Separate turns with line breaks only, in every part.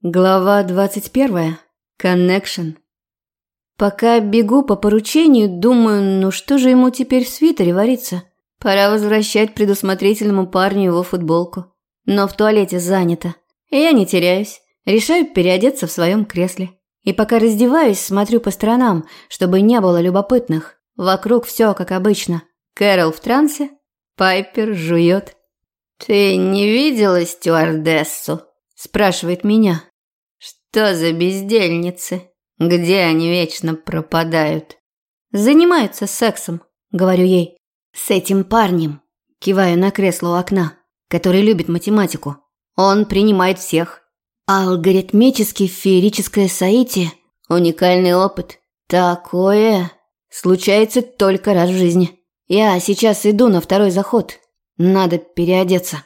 Глава 21. Connection. Пока бегу по поручению, думаю, ну что же ему теперь в свитере варится? Пора возвращать предусмотрительному парню его футболку. Но в туалете занято. Я не теряюсь. Решаю переодеться в своем кресле. И пока раздеваюсь, смотрю по сторонам, чтобы не было любопытных. Вокруг все как обычно. Кэрол в трансе, Пайпер жует. «Ты не видела стюардессу?» – спрашивает меня. Что за бездельницы? Где они вечно пропадают? Занимаются сексом, говорю ей. С этим парнем, киваю на кресло у окна, который любит математику. Он принимает всех. Алгоритмический феерическое соитие – уникальный опыт. Такое случается только раз в жизни. Я сейчас иду на второй заход. Надо переодеться.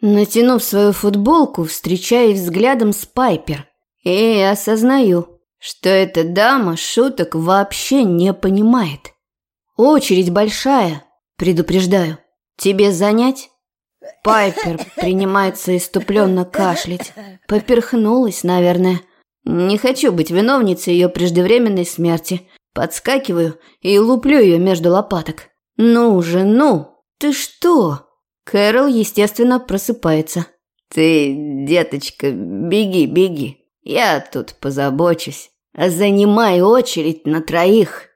Натянув свою футболку, встречаюсь взглядом с Пайпер – и осознаю, что эта дама шуток вообще не понимает. Очередь большая, предупреждаю. Тебе занять? Пайпер принимается иступленно кашлять. Поперхнулась, наверное. Не хочу быть виновницей ее преждевременной смерти. Подскакиваю и луплю ее между лопаток. Ну же, ну! Ты что? Кэрол, естественно, просыпается. Ты, деточка, беги, беги. Я тут позабочусь. Занимай очередь на троих.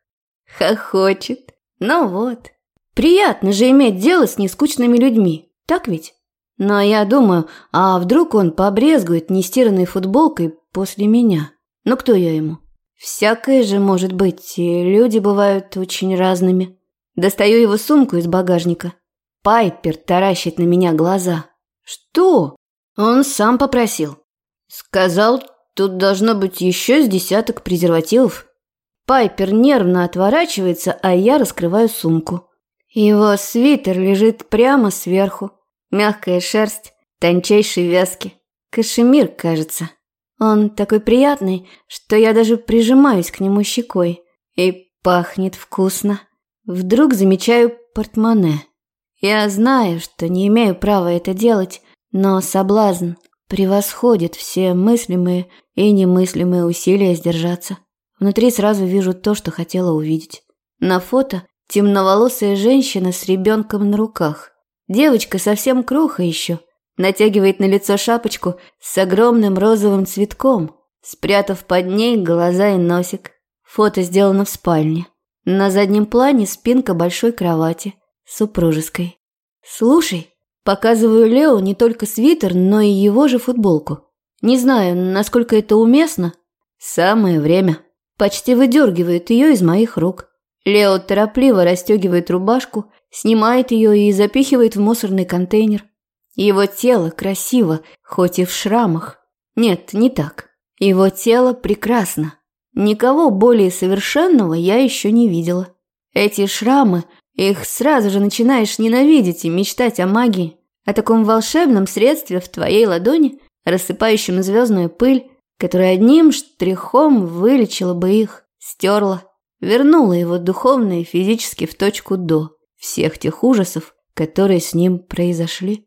Хохочет. Ну вот. Приятно же иметь дело с нескучными людьми, так ведь? Но я думаю, а вдруг он побрезгует нестиранной футболкой после меня? Ну кто я ему? Всякое же может быть, и люди бывают очень разными. Достаю его сумку из багажника. Пайпер таращит на меня глаза. Что? Он сам попросил. Сказал, Тут должно быть еще с десяток презервативов. Пайпер нервно отворачивается, а я раскрываю сумку. Его свитер лежит прямо сверху. Мягкая шерсть, тончайшие вязки. Кашемир, кажется. Он такой приятный, что я даже прижимаюсь к нему щекой. И пахнет вкусно. Вдруг замечаю портмоне. Я знаю, что не имею права это делать, но соблазн превосходит все мыслимые и немыслимые усилия сдержаться. Внутри сразу вижу то, что хотела увидеть. На фото темноволосая женщина с ребенком на руках. Девочка совсем круха еще. Натягивает на лицо шапочку с огромным розовым цветком, спрятав под ней глаза и носик. Фото сделано в спальне. На заднем плане спинка большой кровати, супружеской. «Слушай», Показываю Лео не только свитер, но и его же футболку. Не знаю, насколько это уместно. Самое время. Почти выдергивает ее из моих рук. Лео торопливо расстегивает рубашку, снимает ее и запихивает в мусорный контейнер. Его тело красиво, хоть и в шрамах. Нет, не так. Его тело прекрасно. Никого более совершенного я еще не видела. Эти шрамы их сразу же начинаешь ненавидеть и мечтать о магии, о таком волшебном средстве в твоей ладони, рассыпающем звездную пыль, которая одним штрихом вылечила бы их, стерла, вернула его духовно и физически в точку до всех тех ужасов, которые с ним произошли.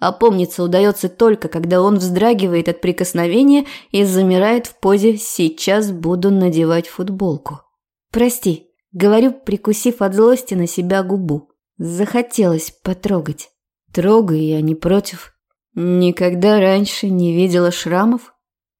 Опомниться удается только, когда он вздрагивает от прикосновения и замирает в позе «сейчас буду надевать футболку». «Прости», Говорю, прикусив от злости на себя губу. Захотелось потрогать. Трогай, я не против. Никогда раньше не видела шрамов.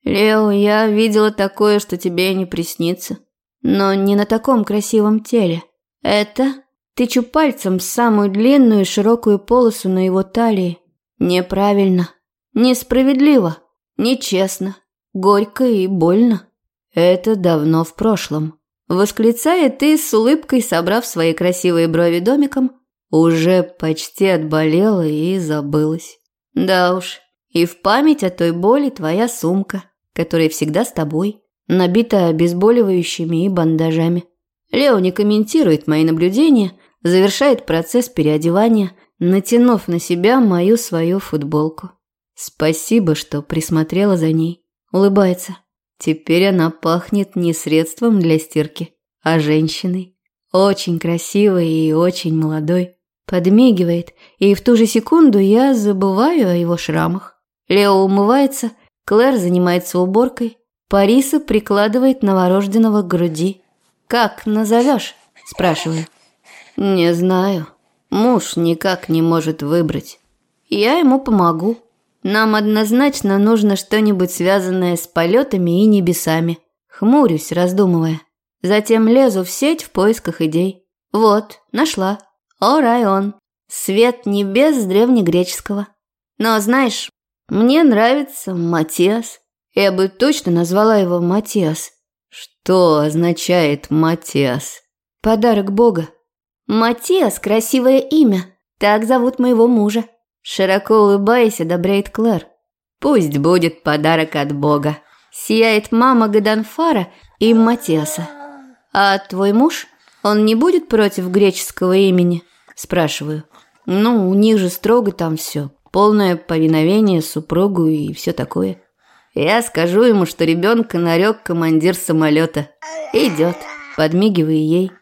Лео, я видела такое, что тебе не приснится. Но не на таком красивом теле. Это тычу пальцем самую длинную и широкую полосу на его талии. Неправильно, несправедливо, нечестно, горько и больно. Это давно в прошлом. Восклицает и с улыбкой, собрав свои красивые брови домиком, уже почти отболела и забылась. Да уж, и в память о той боли твоя сумка, которая всегда с тобой, набита обезболивающими и бандажами. Лео не комментирует мои наблюдения, завершает процесс переодевания, натянув на себя мою свою футболку. Спасибо, что присмотрела за ней. Улыбается. Теперь она пахнет не средством для стирки, а женщиной. Очень красивой и очень молодой. Подмигивает, и в ту же секунду я забываю о его шрамах. Лео умывается, Клэр занимается уборкой. Париса прикладывает новорожденного к груди. «Как назовешь?» – спрашиваю. «Не знаю. Муж никак не может выбрать. Я ему помогу. Нам однозначно нужно что-нибудь связанное с полетами и небесами». Хмурюсь, раздумывая. Затем лезу в сеть в поисках идей. Вот, нашла. Орайон. Свет небес древнегреческого. Но знаешь, мне нравится Матиас. Я бы точно назвала его Матиас. Что означает Матиас? Подарок Бога. Матиас – красивое имя. Так зовут моего мужа. Широко улыбаясь, одобряет Клэр. Пусть будет подарок от Бога. Сияет мама Гаданфара и Матиаса. А твой муж? Он не будет против греческого имени? Спрашиваю. Ну, у них же строго там все. Полное повиновение супругу и все такое. Я скажу ему, что ребенка нарек командир самолета. Идет, подмигивая ей.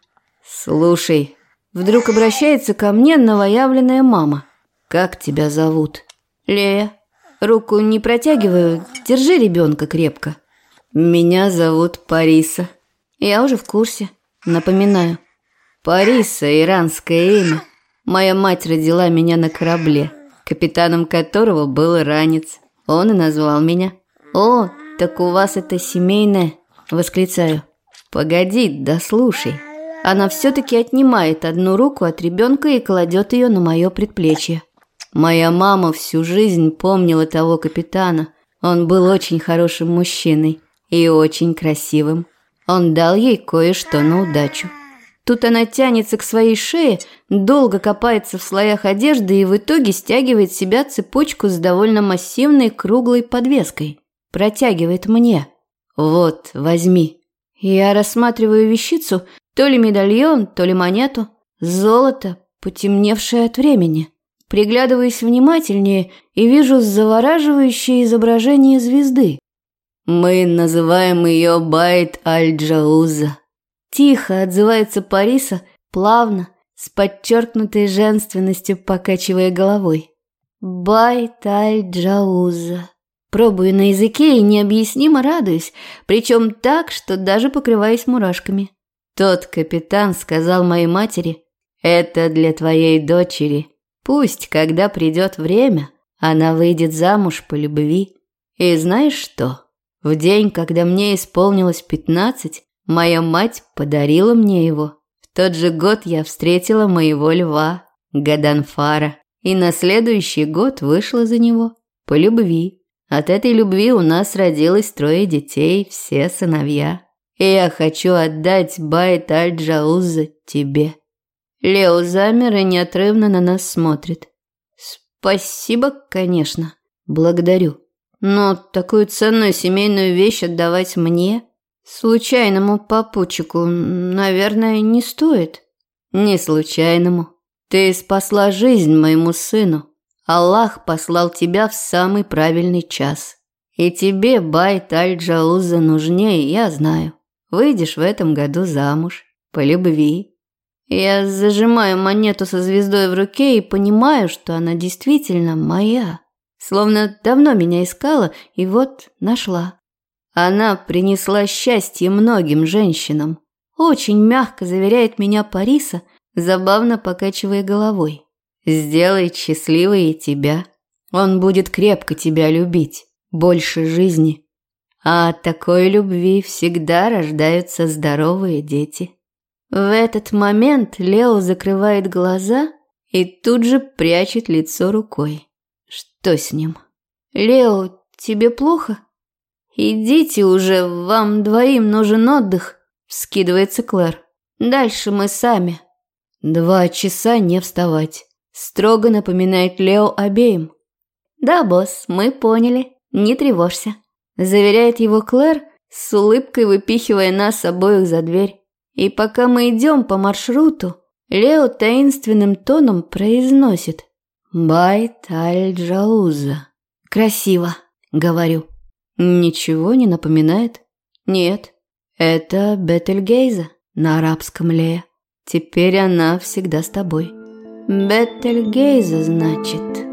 Слушай, вдруг обращается ко мне новоявленная мама. Как тебя зовут? Лея. Руку не протягиваю, держи ребенка крепко. Меня зовут Париса. Я уже в курсе. Напоминаю. Париса – иранское имя. Моя мать родила меня на корабле, капитаном которого был иранец. Он и назвал меня. «О, так у вас это семейное?» – восклицаю. «Погоди, да слушай». Она все-таки отнимает одну руку от ребенка и кладет ее на мое предплечье. Моя мама всю жизнь помнила того капитана. Он был очень хорошим мужчиной и очень красивым. Он дал ей кое-что на удачу. Тут она тянется к своей шее, долго копается в слоях одежды и в итоге стягивает себя цепочку с довольно массивной круглой подвеской. Протягивает мне. «Вот, возьми». Я рассматриваю вещицу, то ли медальон, то ли монету. Золото, потемневшее от времени. Приглядываюсь внимательнее и вижу завораживающее изображение звезды. Мы называем ее Байт Аль-Джауза. Тихо отзывается Париса, плавно, с подчеркнутой женственностью покачивая головой. Байт-аль-джауза. Пробую на языке и необъяснимо радуюсь, причем так, что даже покрываюсь мурашками. Тот капитан сказал моей матери, «Это для твоей дочери. Пусть, когда придет время, она выйдет замуж по любви. И знаешь что? В день, когда мне исполнилось пятнадцать, Моя мать подарила мне его. В тот же год я встретила моего льва, Гаданфара, и на следующий год вышла за него по любви. От этой любви у нас родилось трое детей, все сыновья. И я хочу отдать Байт Аль-Джауза тебе. Лео замер и неотрывно на нас смотрит. Спасибо, конечно. Благодарю. Но такую ценную семейную вещь отдавать мне Случайному попутчику, наверное, не стоит. Не случайному. Ты спасла жизнь моему сыну. Аллах послал тебя в самый правильный час. И тебе, Байт Аль-Джауза, нужнее, я знаю. Выйдешь в этом году замуж. По любви. Я зажимаю монету со звездой в руке и понимаю, что она действительно моя. Словно давно меня искала и вот нашла. Она принесла счастье многим женщинам. Очень мягко заверяет меня Париса, забавно покачивая головой. Сделает счастливой и тебя. Он будет крепко тебя любить, больше жизни. А от такой любви всегда рождаются здоровые дети. В этот момент Лео закрывает глаза и тут же прячет лицо рукой. Что с ним? «Лео, тебе плохо?» «Идите уже, вам двоим нужен отдых», – скидывается Клэр. «Дальше мы сами». «Два часа не вставать», – строго напоминает Лео обеим. «Да, босс, мы поняли, не тревожься», – заверяет его Клэр, с улыбкой выпихивая нас обоих за дверь. И пока мы идем по маршруту, Лео таинственным тоном произносит «Байт аль-Джауза». «Красиво», — говорю. Ничего не напоминает? Нет, это Бетельгейза на арабском ле. Теперь она всегда с тобой. Бетельгейза, значит.